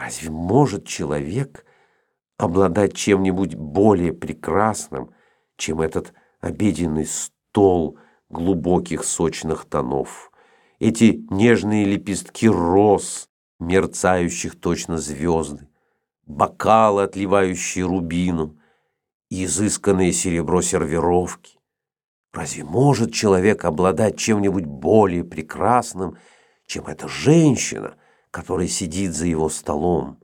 Разве может человек обладать чем-нибудь более прекрасным, чем этот обеденный стол глубоких сочных тонов, эти нежные лепестки роз, мерцающих точно звезды, бокалы, отливающие рубином, и изысканное серебро сервировки. Разве может человек обладать чем-нибудь более прекрасным, чем эта женщина, которая сидит за его столом?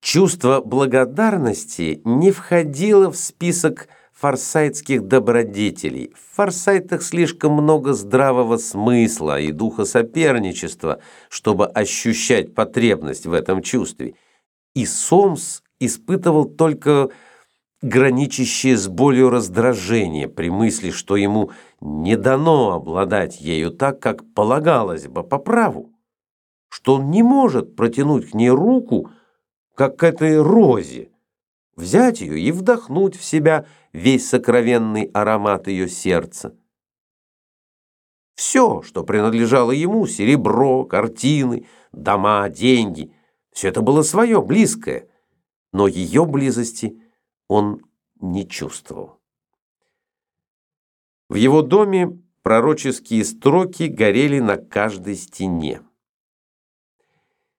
Чувство благодарности не входило в список форсайтских добродетелей. В форсайтах слишком много здравого смысла и духа соперничества, чтобы ощущать потребность в этом чувстве. И Сомс испытывал только граничащее с болью раздражение при мысли, что ему не дано обладать ею так, как полагалось бы по праву, что он не может протянуть к ней руку, как к этой розе, взять ее и вдохнуть в себя весь сокровенный аромат ее сердца. Все, что принадлежало ему, серебро, картины, дома, деньги, все это было свое, близкое, но ее близости он не чувствовал. В его доме пророческие строки горели на каждой стене.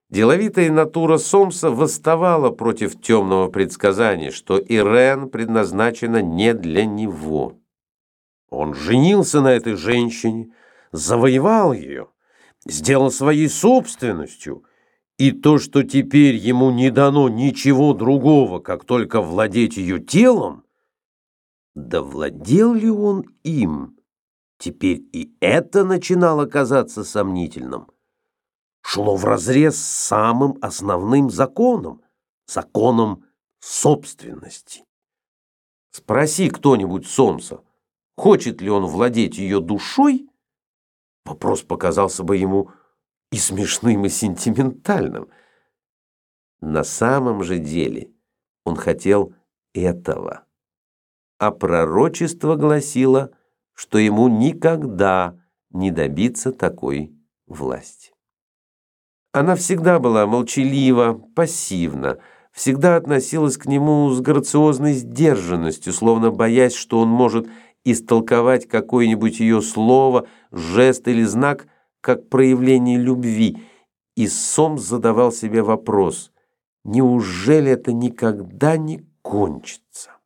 Деловитая натура Сомса восставала против темного предсказания, что Ирен предназначена не для него. Он женился на этой женщине, завоевал ее, сделал своей собственностью, и то, что теперь ему не дано ничего другого, как только владеть ее телом, да владел ли он им? Теперь и это начинало казаться сомнительным шло вразрез с самым основным законом, законом собственности. Спроси кто-нибудь Сомса, хочет ли он владеть ее душой, вопрос показался бы ему и смешным, и сентиментальным. На самом же деле он хотел этого, а пророчество гласило, что ему никогда не добиться такой власти. Она всегда была молчалива, пассивна, всегда относилась к нему с грациозной сдержанностью, словно боясь, что он может истолковать какое-нибудь ее слово, жест или знак как проявление любви. И Сом задавал себе вопрос, неужели это никогда не кончится?